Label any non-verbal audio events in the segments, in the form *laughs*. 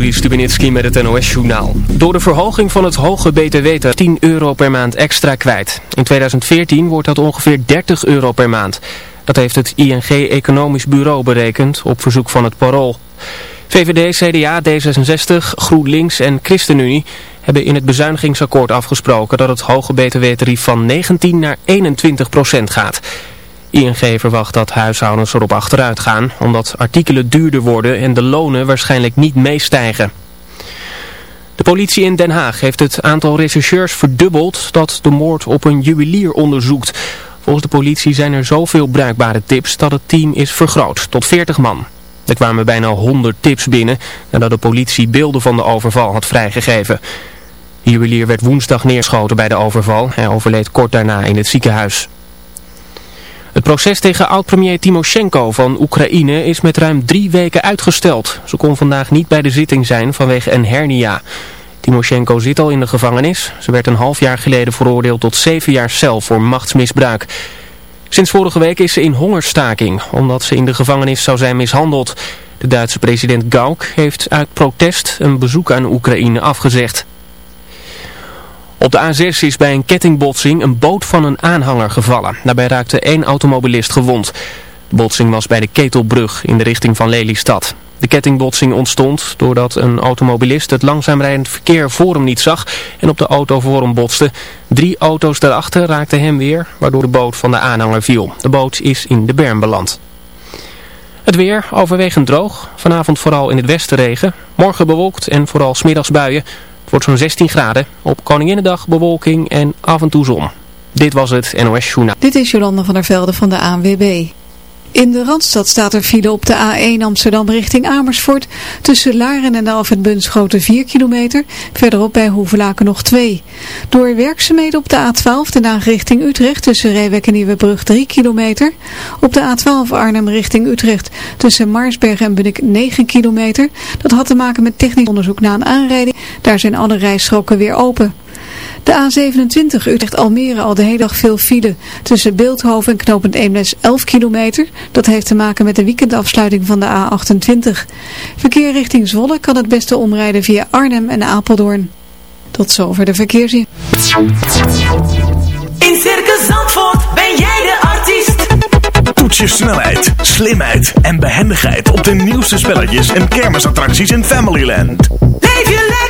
Juri Stubenitski met het NOS-journaal. Door de verhoging van het hoge btw 10 euro per maand extra kwijt. In 2014 wordt dat ongeveer 30 euro per maand. Dat heeft het ING Economisch Bureau berekend op verzoek van het Parool. VVD, CDA, D66, GroenLinks en ChristenUnie hebben in het bezuinigingsakkoord afgesproken dat het hoge btw-tarief van 19 naar 21 procent gaat. ING verwacht dat huishoudens erop achteruit gaan, omdat artikelen duurder worden en de lonen waarschijnlijk niet meestijgen. De politie in Den Haag heeft het aantal rechercheurs verdubbeld dat de moord op een juwelier onderzoekt. Volgens de politie zijn er zoveel bruikbare tips dat het team is vergroot tot 40 man. Er kwamen bijna 100 tips binnen nadat de politie beelden van de overval had vrijgegeven. De juwelier werd woensdag neerschoten bij de overval. Hij overleed kort daarna in het ziekenhuis. Het proces tegen oud-premier Timoshenko van Oekraïne is met ruim drie weken uitgesteld. Ze kon vandaag niet bij de zitting zijn vanwege een hernia. Timoshenko zit al in de gevangenis. Ze werd een half jaar geleden veroordeeld tot zeven jaar cel voor machtsmisbruik. Sinds vorige week is ze in hongerstaking, omdat ze in de gevangenis zou zijn mishandeld. De Duitse president Gauck heeft uit protest een bezoek aan Oekraïne afgezegd. Op de A6 is bij een kettingbotsing een boot van een aanhanger gevallen. Daarbij raakte één automobilist gewond. De botsing was bij de Ketelbrug in de richting van Lelystad. De kettingbotsing ontstond doordat een automobilist het langzaam rijdend verkeer voor hem niet zag en op de auto voor hem botste. Drie auto's daarachter raakten hem weer, waardoor de boot van de aanhanger viel. De boot is in de berm beland. Het weer overwegend droog. Vanavond vooral in het westen regen. Morgen bewolkt en vooral smiddags buien. Wordt zo'n 16 graden. Op Koninginnedag bewolking en af en toe zon. Dit was het NOS Journaal. Dit is Jolanda van der Velde van de ANWB. In de Randstad staat er file op de A1 Amsterdam richting Amersfoort. Tussen Laren en Alfred Bunschoten 4 kilometer. Verderop bij Hoevelaken nog 2. Door werkzaamheden op de A12 de Haag richting Utrecht tussen Reewek en Nieuwebrug 3 kilometer. Op de A12 Arnhem richting Utrecht tussen Maarsberg en Bunnik 9 kilometer. Dat had te maken met technisch onderzoek na een aanrijding. Daar zijn alle rijstroken weer open. De A27 Utrecht-Almere al de hele dag veel file. Tussen Beeldhoven en Knopend Eemnes 11 kilometer. Dat heeft te maken met de weekendafsluiting van de A28. Verkeer richting Zwolle kan het beste omrijden via Arnhem en Apeldoorn. Tot zover de verkeersin. In Circus Zandvoort ben jij de artiest. Toets je snelheid, slimheid en behendigheid op de nieuwste spelletjes en kermisattracties in Familyland. Leef je lekker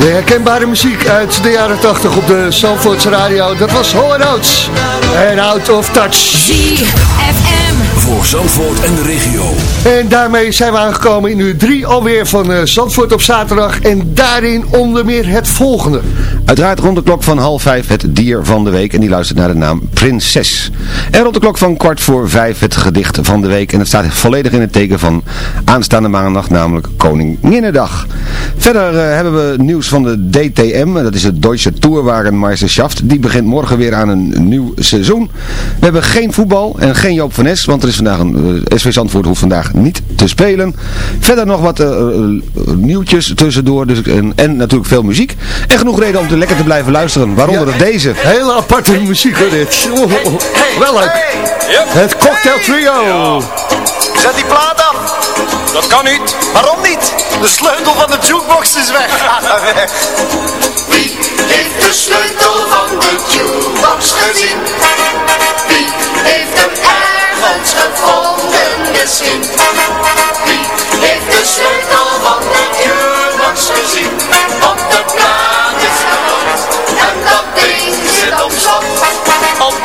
De herkenbare muziek uit de jaren 80 op de Zandvoorts Radio. Dat was Hall Oates en Out of Touch. ZFM. Voor Zandvoort en de regio. En daarmee zijn we aangekomen in uur 3 alweer van uh, Zandvoort op zaterdag. En daarin onder meer het volgende. Uiteraard rond de klok van half vijf het dier van de week. En die luistert naar de naam Prinses. En rond de klok van kwart voor vijf het gedicht van de week. En het staat volledig in het teken van aanstaande maandag, namelijk Koninginnedag. Verder uh, hebben we nieuws van de DTM. Dat is de Deutsche Tourwagenmeisterschaft. Die begint morgen weer aan een nieuw seizoen. We hebben geen voetbal en geen Joop van Es. Want er is vandaag een uh, SV Zandvoort hoeft vandaag niet te spelen. Verder nog wat uh, nieuwtjes tussendoor. Dus, en, en natuurlijk veel muziek. En genoeg reden om te lekker te blijven luisteren. Waaronder ja, deze. Hele aparte muziek hoor dit. Oh, wel leuk. Hey. Het Cocktail Trio. Ja. Zet die plaat af. Dat kan niet. Waarom niet? De sleutel van de jukebox is weg. weg. *laughs* Wie heeft de sleutel van de jukebox gezien? Wie heeft hem ergens gevonden misschien? Wie heeft de sleutel van de jukebox gezien?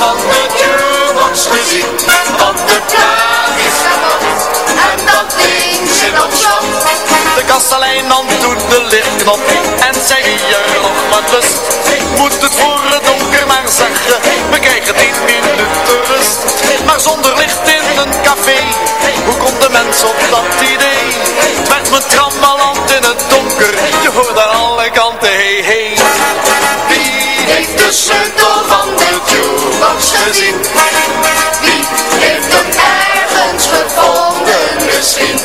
Heeft de jukebox gezien? Want de plaat is kapot en dat ding zit op slot. De kastelein nam toen de lichtknop en wie er nog wat lust. Moet het voor het donker maar zeggen, we krijgen tien minuten rust. Maar zonder licht in een café, hoe komt de mens op dat idee? Het werd me trammeland in het donker, je hoort aan alle kanten hey hey. Wie heeft de sleutel gezien? Wie heeft hem ergens gevonden misschien?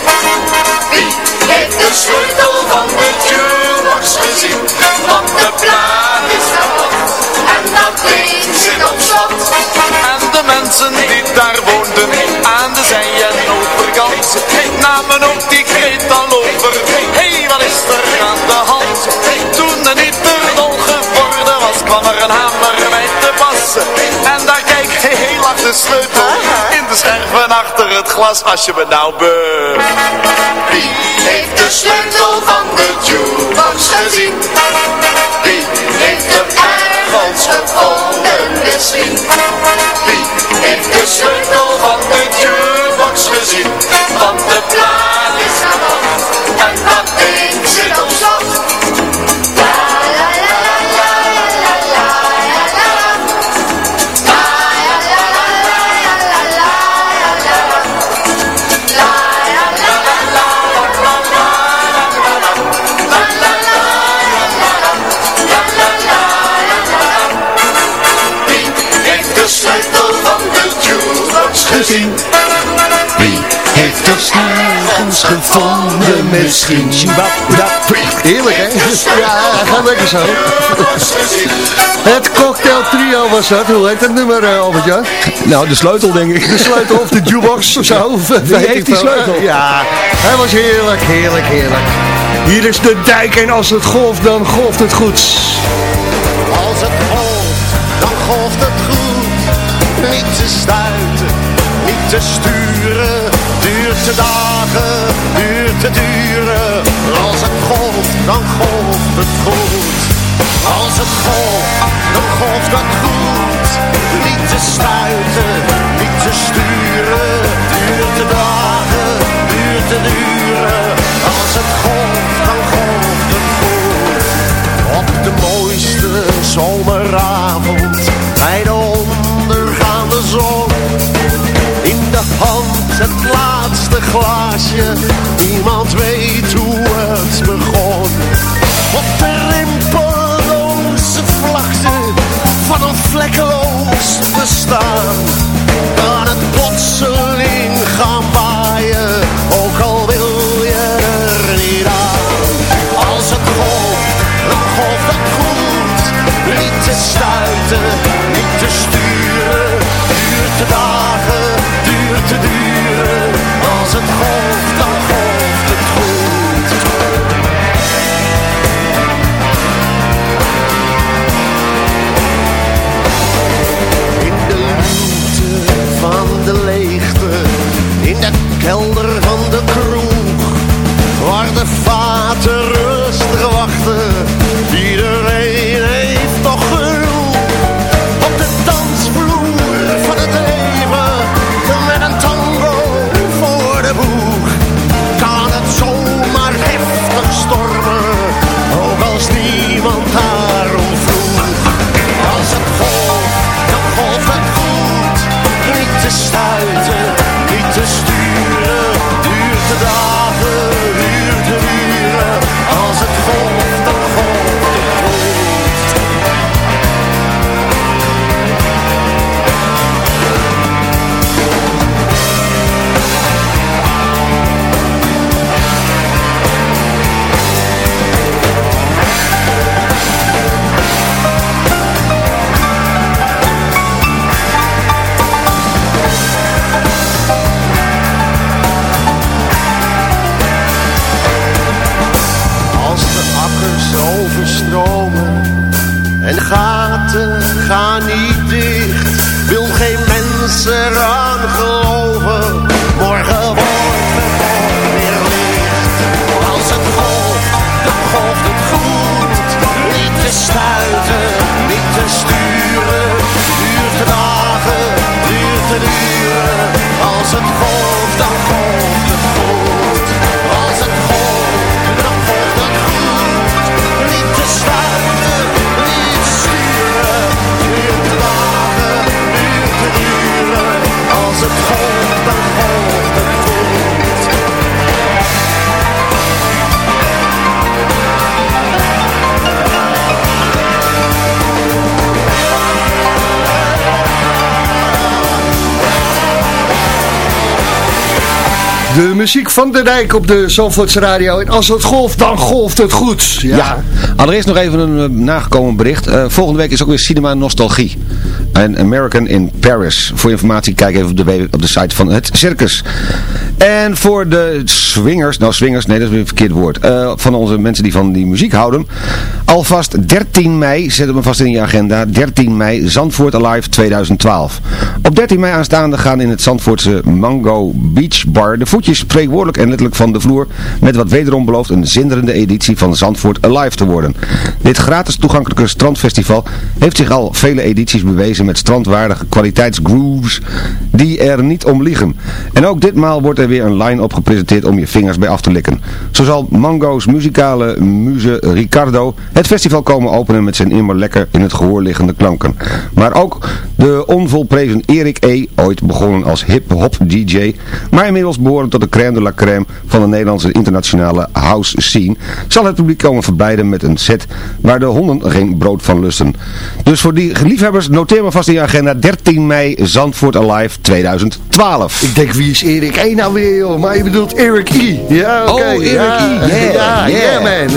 Wie heeft de sleutel van de jukebox gezien? Want de plaat is kapot en dat ding zit op slot. En de mensen die daar woonden, aan de zij en overkant, namen ook die kreet al over. hey, wat is er aan de hand? En daar kijk, hey, lag de sleutel in de scherven achter het glas, als je me nou be... Wie heeft de sleutel van de jukebox gezien? Wie heeft hem ergens gevonden misschien? Wie heeft de sleutel van de jukebox gezien? Want de plaat heeft er ergens gevonden misschien? Heerlijk hè? Ja, gaat lekker zo. Het Cocktail Trio was dat. Hoe heet het nummer, uh, Albert-Jan? Nou, de sleutel denk ik. De sleutel of de jukebox of zo. Wie heeft die sleutel? Ja, hij was heerlijk, heerlijk, heerlijk. Hier is de dijk en als het golft, dan golft het goed. Als het golft, dan golft het goed. Niet te stuiten, niet te sturen. Duurt te dagen, duurt te duren. Als het golft, dan golft het goed. Als het golft, dan golft het goed. Niet te stuiten, niet te sturen. Duurt te dagen, duurt te duren. Als het golft, dan golft het goed. Op de mooiste zomeravond bij de ondergaande zon. In de hand het laatste glaasje, niemand weet hoe het begon. Op de rimpeloze vlakte van een vlekkeloos bestaan. Kan het plotseling gaan waaien, ook al wil je er niet aan. Als het golf, een golf dat komt, niet te stuiten. Kelder van de kroeg, waar de vaten De muziek van de dijk op de Zandvoortse radio. En als het golft, dan golft het goed. Ja. Ja. Allereerst nog even een eh, nagekomen bericht. Eh, volgende week is ook weer Cinema Nostalgie. En American in Paris. Voor informatie kijk even op de, op de site van het circus. En voor de swingers, nou swingers, nee dat is weer een verkeerd woord. Eh, van onze mensen die van die muziek houden. Alvast 13 mei, zet hem vast in je agenda. 13 mei, Zandvoort Alive 2012. Op 13 mei aanstaande gaan in het Zandvoortse Mango Beach Bar de voetjes spreekwoordelijk en letterlijk van de vloer. Met wat wederom belooft een zinderende editie van Zandvoort Alive te worden. Dit gratis toegankelijke strandfestival heeft zich al vele edities bewezen met strandwaardige kwaliteitsgrooves die er niet om liegen. En ook ditmaal wordt er weer een line-up gepresenteerd om je vingers bij af te likken. Zo zal Mango's muzikale muze Ricardo het festival komen openen met zijn immer lekker in het gehoor liggende klanken. Maar ook de onvolprezen Erik E., ooit begonnen als hip-hop DJ, maar inmiddels behorend tot de crème de la crème van de Nederlandse internationale house scene, zal het publiek komen verblijden met een set waar de honden geen brood van lusten. Dus voor die liefhebbers, noteer maar vast in je agenda 13 mei Zandvoort Alive 2012. Ik denk, wie is Erik E nou weer, joh? Maar je bedoelt Eric E. Ja, oké. Oh, Eric ja, E. Yeah, ja, yeah. yeah,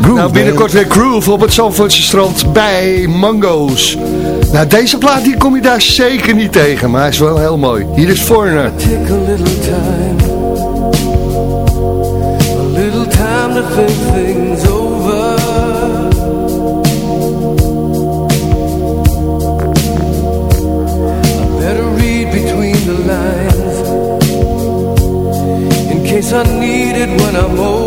man. nou, binnenkort weer Groove op het Zandvoortse strand bij Mango's. Nou, deze plaat die kom je daar zeker niet tegen, maar hij is wel heel mooi. Hier is Foreigner. Take a little time, a little time to think things I needed when I'm old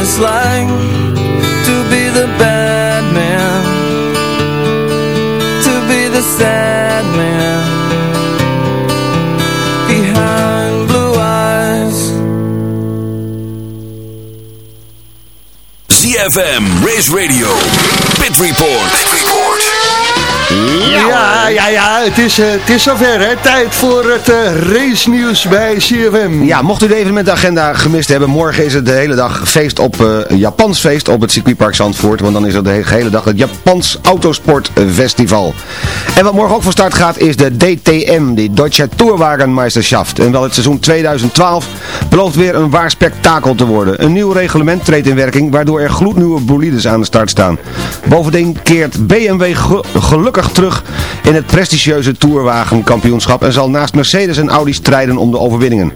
it's like to be the bad man, to be the sad man behind blue eyes. ZFM, Race Radio, Pit Report. Ja, ja, ja, het is, eh, het is zover, hè. Tijd voor het eh, race nieuws bij CFM. Ja, mocht u de evenementagenda gemist hebben, morgen is het de hele dag feest op eh, Japans feest op het circuitpark Zandvoort. Want dan is het de he- hele dag het Japans Autosport Festival. En wat morgen ook van start gaat is de DTM, de Deutsche Tourwagenmeisterschaft. En wel het seizoen 2012 belooft weer een waar spektakel te worden. Een nieuw reglement treedt in werking, waardoor er gloednieuwe bolides aan de start staan. Bovendien keert BMW ge- gelukkig terug in het prestigieuze Tourwagenkampioenschap en zal naast Mercedes en Audi strijden om de overwinningen.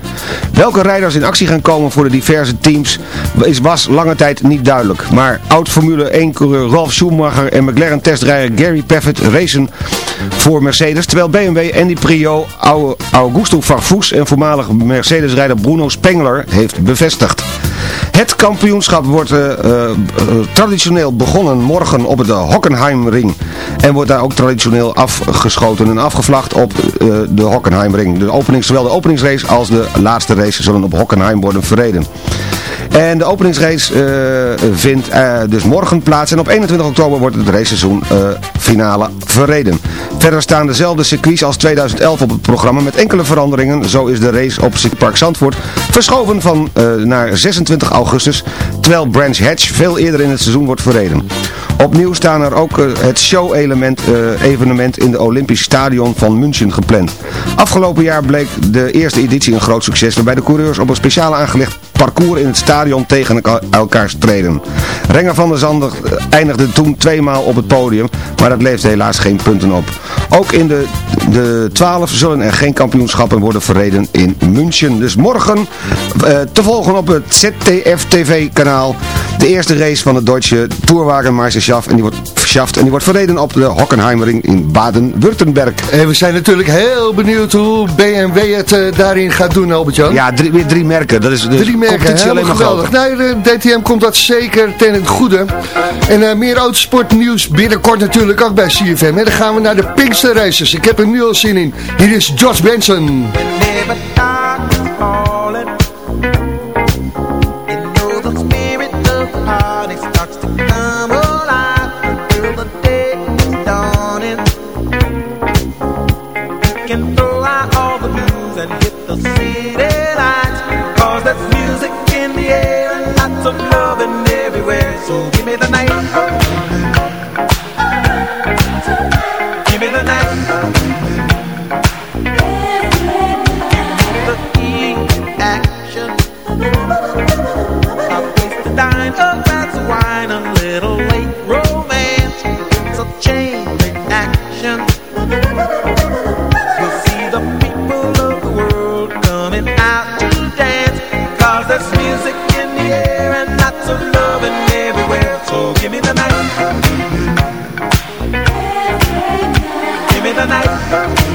Welke rijders in actie gaan komen voor de diverse teams is, was lange tijd niet duidelijk. Maar oud-Formule 1-coureur Ralf Schumacher en McLaren-testrijder Gary Paffett racen voor Mercedes, terwijl BMW Andy Prio Augusto Farfus en voormalig Mercedes-rijder Bruno Spengler heeft bevestigd. Het kampioenschap wordt uh, uh, traditioneel begonnen morgen op de Hockenheimring. En wordt daar ook traditioneel afgeschoten en afgevlacht op de Hockenheimring. De opening, zowel de openingsrace als de laatste race zullen op Hockenheim worden verreden. En de openingsrace uh, vindt uh, dus morgen plaats. En op 21 oktober wordt het raceseizoen uh, finale verreden. Verder staan dezelfde circuits als 2011 op het programma met enkele veranderingen. Zo is de race op Park Zandvoort verschoven van naar 26 augustus. Terwijl Branch Hatch veel eerder in het seizoen wordt verreden. Opnieuw staan er ook het show-element evenement in de Olympisch Stadion van München gepland. Afgelopen jaar bleek de eerste editie een groot succes waarbij de coureurs op een speciaal aangelegd parcours in het stadion tegen elkaar streden. Renger van der Zander eindigde toen tweemaal op het podium, maar dat leefde helaas geen punten op. Ook in de, de 12 zullen er geen kampioenschappen worden verreden in München. Dus morgen te volgen op het ZTF TV kanaal de eerste race van de Duitse Tourwagenmeisterschaft en die wordt Schaft. En die wordt verreden op de Hockenheimering in Baden-Württemberg. En we zijn natuurlijk heel benieuwd hoe BMW het uh, daarin gaat doen, Albert-Jan. Ja, drie, weer drie merken. Dat is de drie merken, alleen maar geweldig. Nee, de DTM komt dat zeker ten het goede. En uh, meer autosportnieuws binnenkort natuurlijk ook bij CFM. En dan gaan we naar de Pinkster Races. Ik heb er nu al zin in. Hier is Josh Benson. Give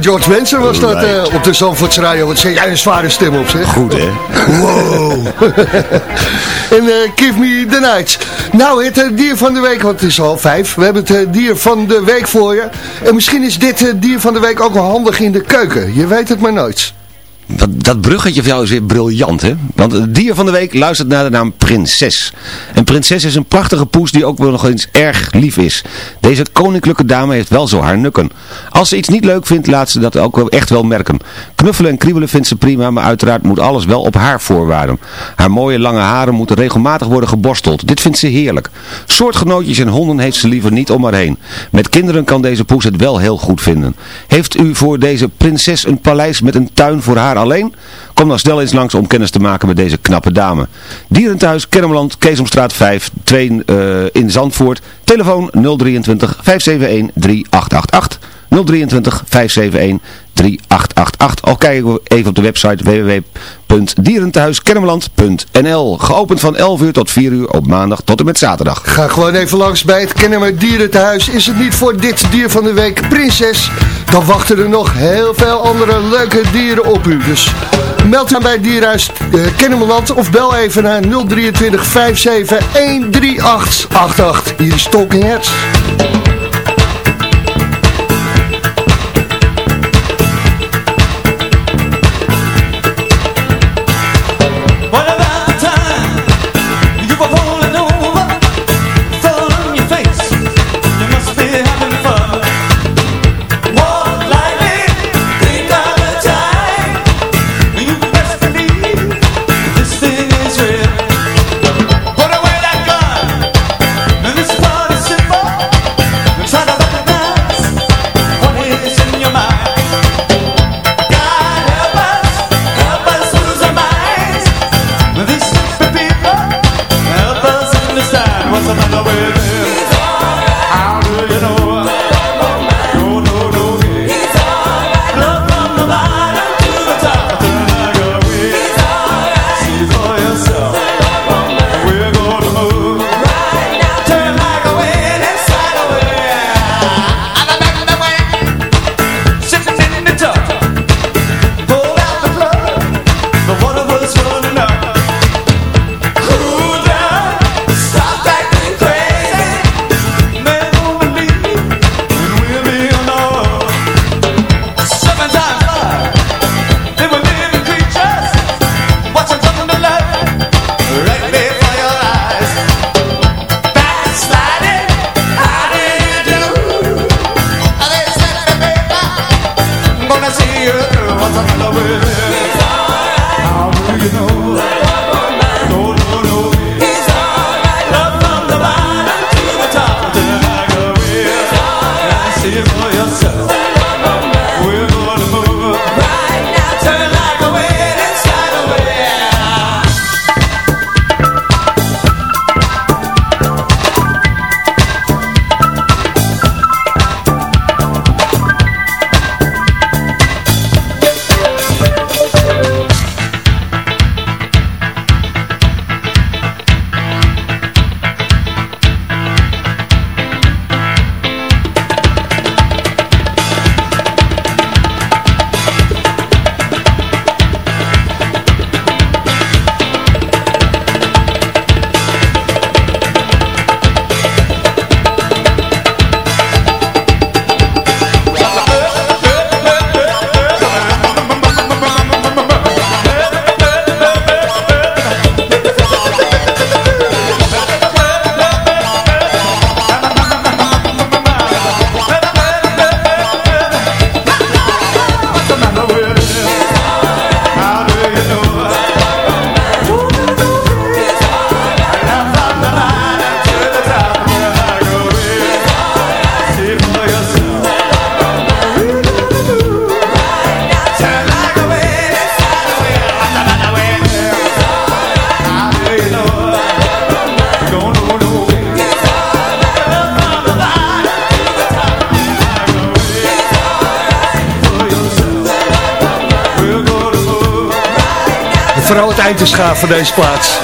George Benson was dat eh, op de Zandvoorts Radio. Wat zeg jij een zware stem op, zeg. Goed, hè? Wow. *laughs* en eh, Give Me The Night. Nou, het eh, dier van de week, want het is al vijf. We hebben het dier van de week voor je. En misschien is dit dier van de week ook wel handig in de keuken. Je weet het maar nooit. Dat, dat bruggetje van jou is weer briljant, hè? Want het dier van de week luistert naar de naam Prinses. En Prinses is een prachtige poes die ook wel nog eens erg lief is. Deze koninklijke dame heeft wel zo haar nukken. Als ze iets niet leuk vindt, laat ze dat ook echt wel merken. Knuffelen en kriebelen vindt ze prima, maar uiteraard moet alles wel op haar voorwaarden. Haar mooie lange haren moeten regelmatig worden geborsteld. Dit vindt ze heerlijk. Soortgenootjes en honden heeft ze liever niet om haar heen. Met kinderen kan deze poes het wel heel goed vinden. Heeft u voor deze prinses een paleis met een tuin voor haar alleen? Kom dan snel eens langs om kennis te maken met deze knappe dame. Dierenthuis, Kennemerland, Keesomstraat 5, 2 eh, in Zandvoort. Telefoon 023 571 3888. 023 571 3888. Of kijk even op de website www.dierenthuiskennemerland.nl. Geopend van 11 uur tot 4 uur op maandag tot en met zaterdag. Ga gewoon even langs bij het Kennemer Dierentehuis. Is het niet voor dit dier van de week prinses? Dan wachten er nog heel veel andere leuke dieren op u. Dus meld aan bij Dierhuis uh, of bel even naar 023 57 13888. Hier is Talking Heads. deze plaats.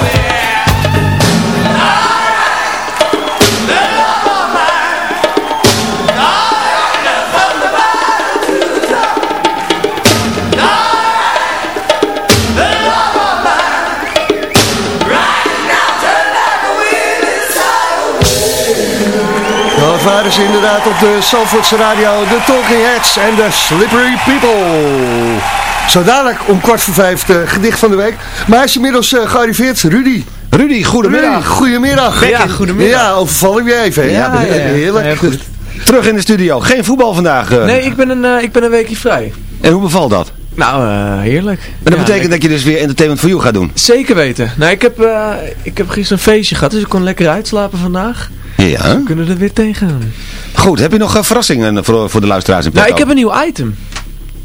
Nou, Waren ze inderdaad op de Zandvoortse radio, de Talking Heads en de Slippery People. Zo dadelijk om kwart voor vijf het gedicht van de week. Maar hij is inmiddels uh, gearriveerd, Rudy. Rudy, goedemiddag. Rudy, goedemiddag. Ja, goedemiddag. Ja, overval ik je even. Hè? Ja, ja, heerlijk. goed. Terug in de studio. Geen voetbal vandaag. Uh. Nee, ik ben, een, uh, ik ben een weekje vrij. En hoe bevalt dat? Nou, uh, heerlijk. En dat betekent dat je dus weer Entertainment for You gaat doen? Zeker weten. Nou, ik heb, uh, ik heb gisteren een feestje gehad, dus ik kon lekker uitslapen vandaag. Ja. We kunnen er weer tegen. Goed, heb je nog uh, verrassingen voor, voor de luisteraars in Nou, ik heb een nieuw item.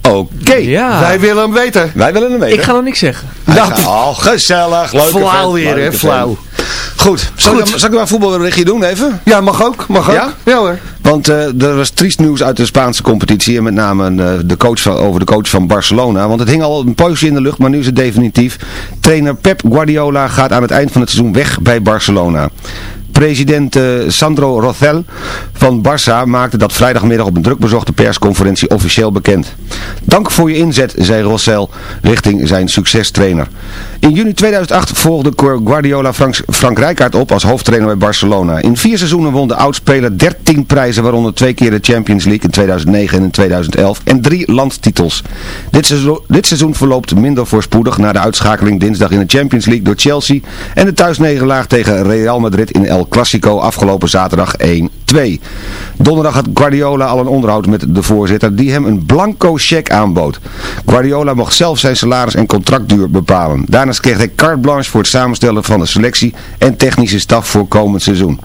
Oké. Ja. Wij willen hem weten. Wij willen hem weten. Ik ga nog niks zeggen. Nou, oh, gezellig. Leuk. Flauw weer, hè? Flauw. Goed, zal, Goed. Ik, zal ik maar doen even? Ja, mag ook. Mag ook. Ja, ja hoor. Want uh, er was triest nieuws uit de Spaanse competitie. En met name uh, de coach van, over de coach van Barcelona. Want het hing al een poosje in de lucht, maar nu is het definitief. Trainer Pep Guardiola gaat aan het eind van het seizoen weg bij Barcelona. President uh, Sandro Rothel van Barça maakte dat vrijdagmiddag op een drukbezochte persconferentie officieel bekend. Dank voor je inzet, zei Rothel richting zijn succestrainer. In juni 2008 volgde Guardiola Frank, Frank Rijkaard op als hoofdtrainer bij Barcelona. In vier seizoenen won de oudspeler 13 prijzen, waaronder twee keer de Champions League in 2009 en in 2011 en drie landtitels. Dit seizoen, dit seizoen verloopt minder voorspoedig na de uitschakeling dinsdag in de Champions League door Chelsea en de thuisnederlaag tegen Real Madrid in El Clasico afgelopen zaterdag 1-2. Donderdag had Guardiola al een onderhoud met de voorzitter die hem een blanco cheque aanbood. Guardiola mocht zelf zijn salaris en contractduur bepalen. Daarnaast kreeg hij carte blanche voor het samenstellen van de selectie en technische staf voor komend seizoen.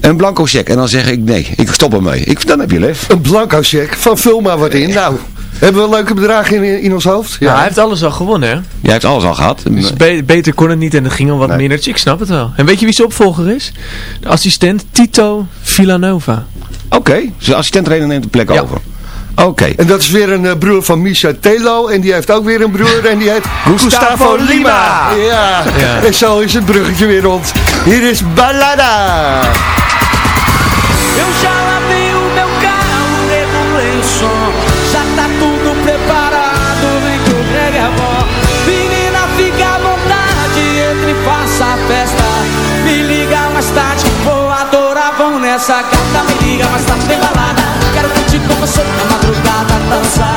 Een blanco cheque. En dan zeg ik nee, ik stop ermee. Ik, dan heb je lef. Een blanco cheque. Van vul maar wat in. Nou, hebben we leuke bedragen in, in ons hoofd? Ja. Nou, hij heeft alles al gewonnen, hè? Jij heeft alles al gehad. Dus be beter kon het niet en het ging al wat nee. minder. Ik snap het wel. En weet je wie zijn opvolger is? De assistent Tito Villanova. Oké, okay. dus de assistent-trainer neemt de plek ja. over. Oké. Okay. En dat is weer een uh, broer van Misha Telo. En die heeft ook weer een broer. En die heet Gustavo Lima. Ja. ja. En zo is het bruggetje weer rond. Hier is Balada. Tarde, vou adorar, vão nessa gata. Me liga mais tarde, tem balada. Quero curtir com você na madrugada, dançar,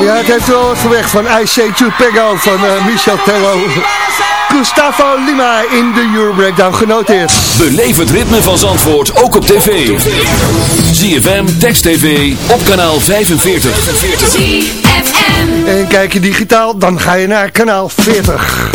Ja, het heeft wel even weg van I Say to Pego van eh, Michel Tello. Gustavo Lima in de Euro Breakdown genoteerd. Beleef het ritme van Zandvoort ook op tv. ZFM, Text TV, op kanaal 45. ZFM. En kijk je digitaal, dan ga je naar kanaal 40.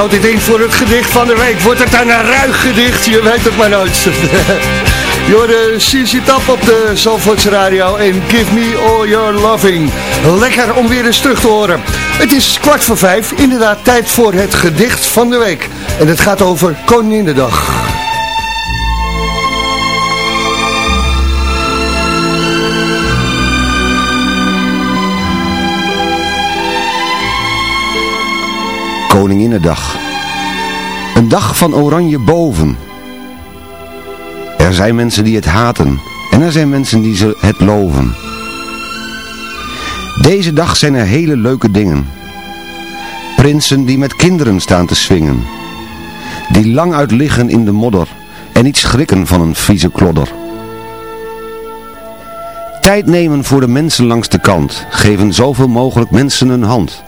Houdt dit in voor het gedicht van de week? Wordt het dan een ruig gedicht? Je weet het maar nooit. *laughs* Hoorde CC Tap op de Zalvoorts Radio en Give Me All Your Loving. Lekker om weer eens terug te horen. Het is kwart voor vijf, inderdaad tijd voor het gedicht van de week. En het gaat over Koninginnedag. Koninginnedag. Een dag van oranje boven. Er zijn mensen die het haten en er zijn mensen die ze het loven. Deze dag zijn er hele leuke dingen. Prinsen die met kinderen staan te swingen. Die lang uit liggen in de modder en niet schrikken van een vieze klodder. Tijd nemen voor de mensen langs de kant. Geven zoveel mogelijk mensen een hand.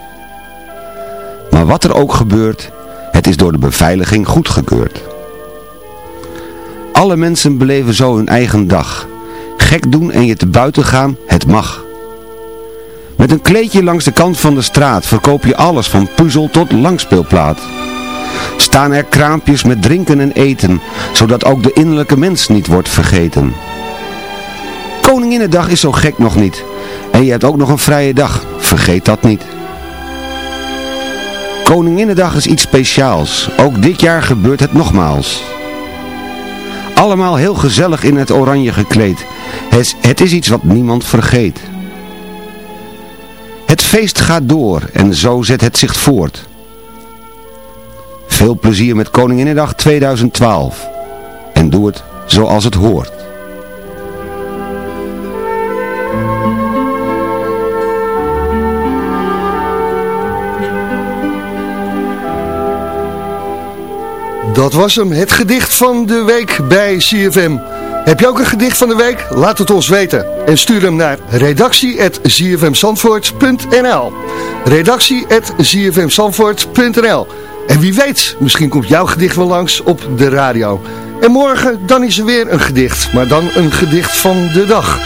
Maar wat er ook gebeurt, het is door de beveiliging goedgekeurd. Alle mensen beleven zo hun eigen dag. Gek doen en je te buiten gaan, het mag. Met een kleedje langs de kant van de straat verkoop je alles van puzzel tot langspeelplaat. Staan er kraampjes met drinken en eten, zodat ook de innerlijke mens niet wordt vergeten. Koninginnedag is zo gek nog niet. En je hebt ook nog een vrije dag, vergeet dat niet. Koninginnedag is iets speciaals. Ook dit jaar gebeurt het nogmaals. Allemaal heel gezellig in het oranje gekleed. Het, is iets wat niemand vergeet. Het feest gaat door en zo zet het zich voort. Veel plezier met Koninginnedag 2012. En doe het zoals het hoort. Dat was hem, het gedicht van de week bij CFM. Heb je ook een gedicht van de week? Laat het ons weten. En stuur hem naar redactie.zfmzandvoort.nl redactie.zfmzandvoort.nl En wie weet, misschien komt jouw gedicht wel langs op de radio. En morgen, dan is er weer een gedicht. Maar dan een gedicht van de dag.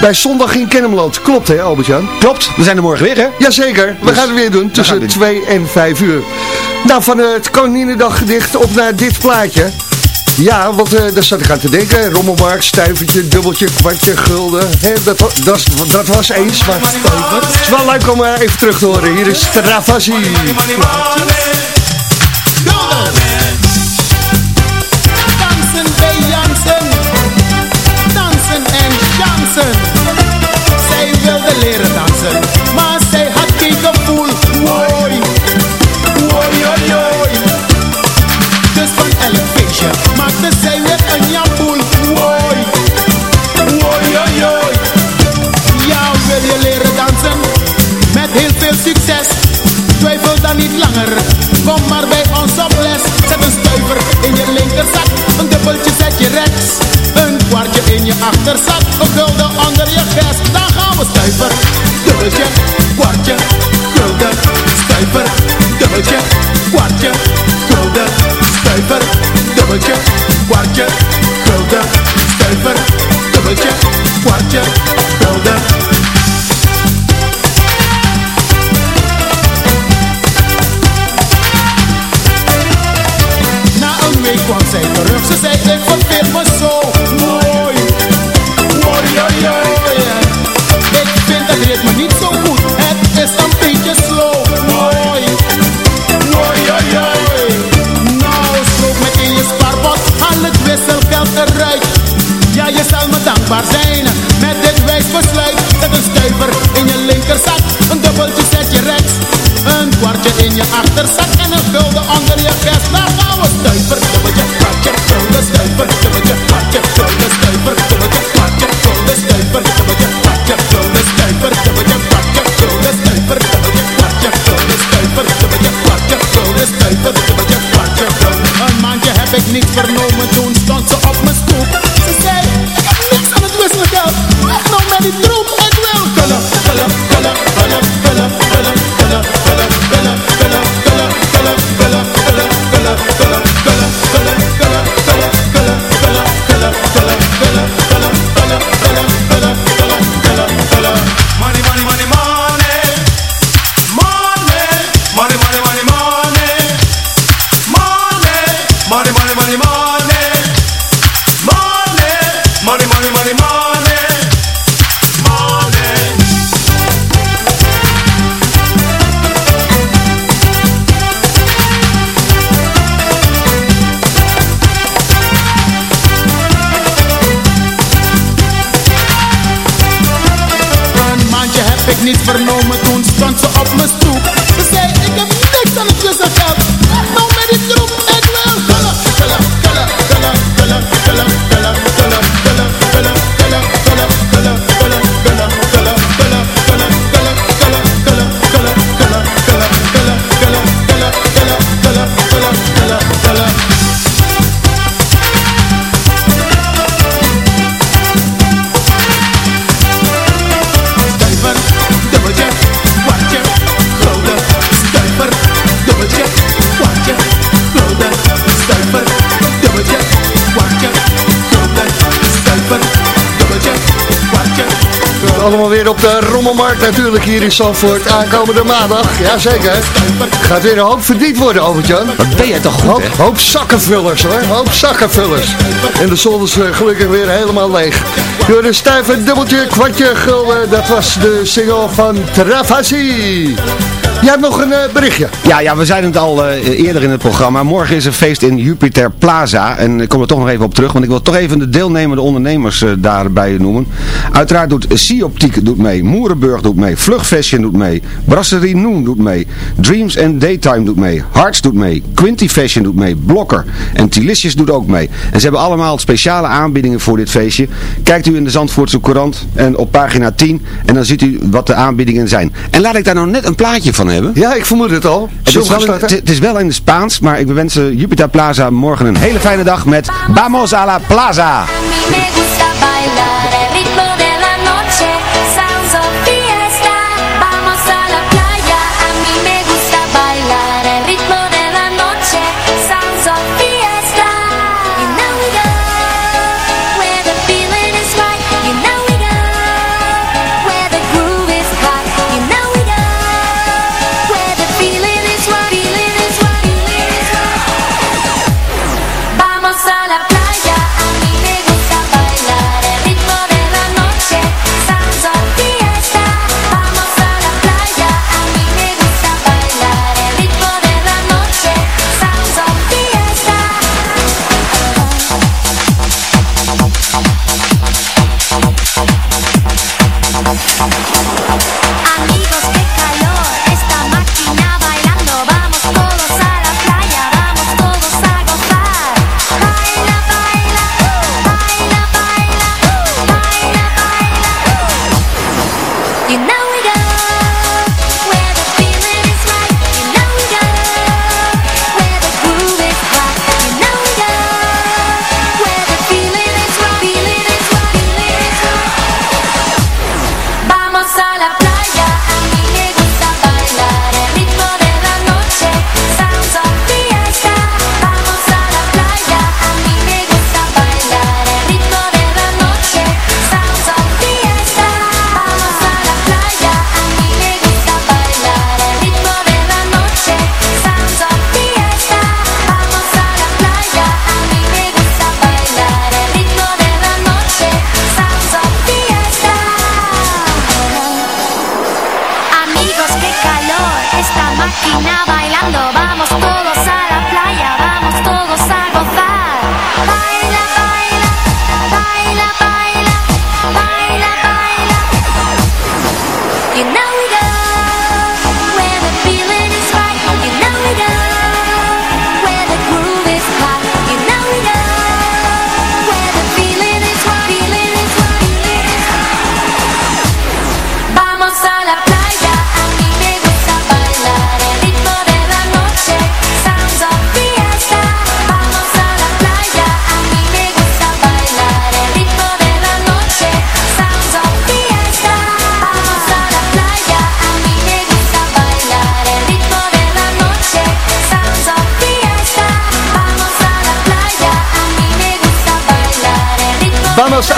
Bij Zondag in Kennemerland. Klopt hè Albert-Jan? Klopt, we zijn er morgen weer hè? Jazeker, we Dus, gaan het weer doen tussen 2 en 5 uur. Nou, van het Koninginnedag gedicht op naar dit plaatje. Ja, want eh, daar zat ik aan te denken. Rommelmarkt, stuivertje, dubbeltje, kwartje, gulden. Hè, dat, dat, dat was eens, maar het is wel leuk om eh, even terug te horen. Hier is Travassi. Chansen. Zij wilde leren dansen, maar zij had geen gevoel. Woi, oi, oi. Dus van elk feestje maakte zij weer een jamboel. Woi, woi, oi, oi. Ja, wil je leren dansen? Met heel veel succes. Twijfel dan niet langer. Kom maar bij ons op les. Zet een stuiver in je linkerzak. Een dubbeltje zet je rechts. Kwartje in je achterzak. Een gulden onder je vest. Dan gaan we stuiver. Dubbeltje, kwartje, gulden. Stuiver, dubbeltje, kwartje, gulden. Stuiver, dubbeltje, kwartje, gulden. Stuiver, dubbeltje, kwartje, gulden. Kwam zij terug, ze zei ik verveel De onder je vest. Laat nou een de dubbeltje, kratje, schulden, stuiver, dubbeltje, kratje, schulden, stuiver, dubbeltje, weer op de Rommelmarkt natuurlijk hier in Zandvoort. Aankomende maandag, jazeker. Gaat weer een hoop verdiend worden, Albert-Jan. Wat ben jij toch goed, hoop, hoop zakkenvullers hoor, hoop zakkenvullers. En de zon is eh, gelukkig weer helemaal leeg. Door een stijve dubbeltje, kwartje gulden, dat was de single van Travasi. Jij hebt nog een eh, berichtje. Ja, ja, we zeiden het al eh, eerder in het programma. Morgen is er feest in Jupiter Plaza. En ik kom er toch nog even op terug, want ik wil toch even de deelnemende ondernemers eh, daarbij noemen. Uiteraard doet Sioptiek doet mee, Moerenburg doet mee, Vlug Fashion doet mee, Brasserie Noon doet mee, Dreams and Daytime doet mee, Hearts doet mee, Quinty Fashion doet mee, Blokker en Tilicious doet ook mee. En ze hebben allemaal speciale aanbiedingen voor dit feestje. Kijkt u in de Zandvoortse Courant en op pagina 10 en dan ziet u wat de aanbiedingen zijn. En laat ik daar nou net een plaatje van hebben. Ja, ik vermoed het al. Het is, wel in, het- het is wel in het Spaans, maar ik wens eh, Jupiter Plaza morgen een hele fijne dag met Vamos a la Plaza. Me gusta bailar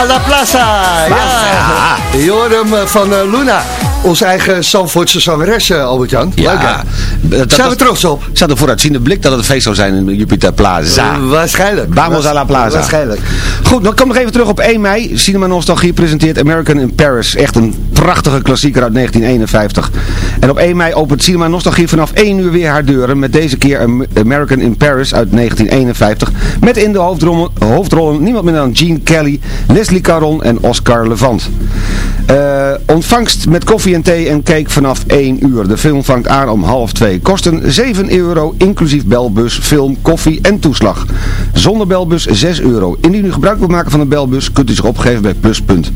a la plaza. Ja. Eh, van eh, Luna. Onze eigen Zandvoortse zangeres, eh, Albert-Jan. Leuk, hè? Dat Zijn we trots op? Zat een vooruitziende blik dat het een feest zou zijn in Jupiter Plaza. Eh, waarschijnlijk. Vamos a la Plaza. Waarschijnlijk. Goed, dan kom ik even terug op 1 mei. Cinema Nostalgie presenteert American in Paris. Echt een prachtige klassieker uit 1951. En op 1 mei opent Cinema Nostalgie vanaf 1 uur weer haar deuren. Met deze keer Am- American in Paris uit 1951. Met in de hoofdrollen, hoofdrollen niemand minder dan Gene Kelly, Leslie Caron en Oscar Levant. Eh, ontvangst met koffie en thee en cake vanaf 1 uur. De film vangt aan om half 2. Kosten 7 euro, inclusief belbus, film, koffie en toeslag. Zonder belbus 6 euro. Indien u gebruik wilt maken van een belbus, kunt u zich opgeven bij Pluspunt.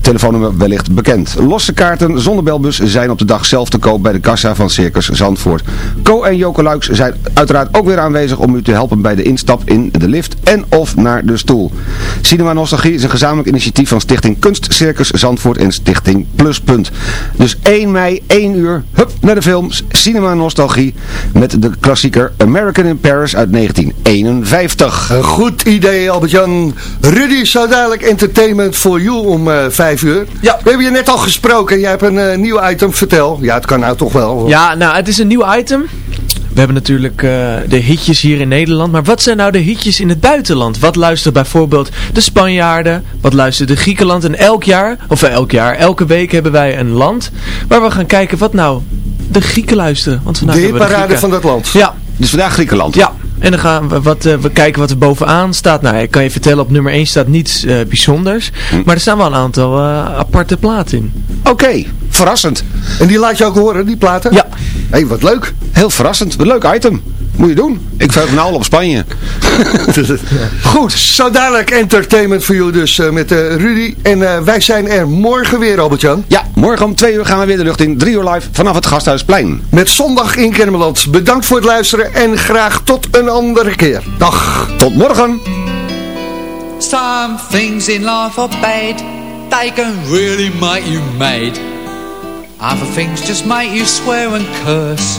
Telefoonnummer wellicht bekend. Losse kaarten zonder belbus zijn op de dag zelf te koop bij de kassa van Circus Zandvoort. Co en Joke Luiks zijn uiteraard ook weer aanwezig om u te helpen bij de instap in de lift en of naar de stoel. Cinema Nostalgie is een gezamenlijk initiatief van Stichting Kunst Circus Zandvoort en Stichting Pluspunt. Dus 1 mei, 1 uur, hup naar de films Cinema Nostalgie met de klassieker American in Paris uit 1951. Een goed idee, Albert-Jan. Rudy, zo dadelijk entertainment voor you om eh 5 vijf uur. Ja. We hebben je net al gesproken. Jij hebt een eh, nieuw item. Vertel. Ja, het kan nou toch wel. Ja, nou, het is een nieuw item. We hebben natuurlijk eh, de hitjes hier in Nederland. Maar wat zijn nou de hitjes in het buitenland? Wat luistert bijvoorbeeld de Spanjaarden? Wat luistert de Griekenland? En elk jaar, of elk jaar, elke week hebben wij een land waar we gaan kijken wat nou de Grieken luisteren. Want vandaag De hebben we hitparade Grieken. van dat land. Ja. Dus vandaag Griekenland. Ja. En dan gaan we, wat, eh, we kijken wat er bovenaan staat. Nou, ik kan je vertellen, op nummer 1 staat niets eh, bijzonders. Maar er staan wel een aantal eh, aparte platen in. Oké, verrassend. En die laat je ook horen, die platen? Ja. Hé, hey, wat leuk. Heel verrassend. Een leuk item. Moet je doen. Ik verheug me nou al op Spanje. *laughs* Goed, zo dadelijk entertainment voor jullie dus eh, met eh, Rudy. En eh, wij zijn er morgen weer, Albert-Jan. Ja, morgen om twee uur gaan we weer de lucht in. Drie uur live vanaf het Gasthuisplein. Met zondag in Kennemerland. Bedankt voor het luisteren en graag tot een andere keer. Dag. Tot morgen. Some things in life are bad. They can really make you mad. Other things just make you swear and curse.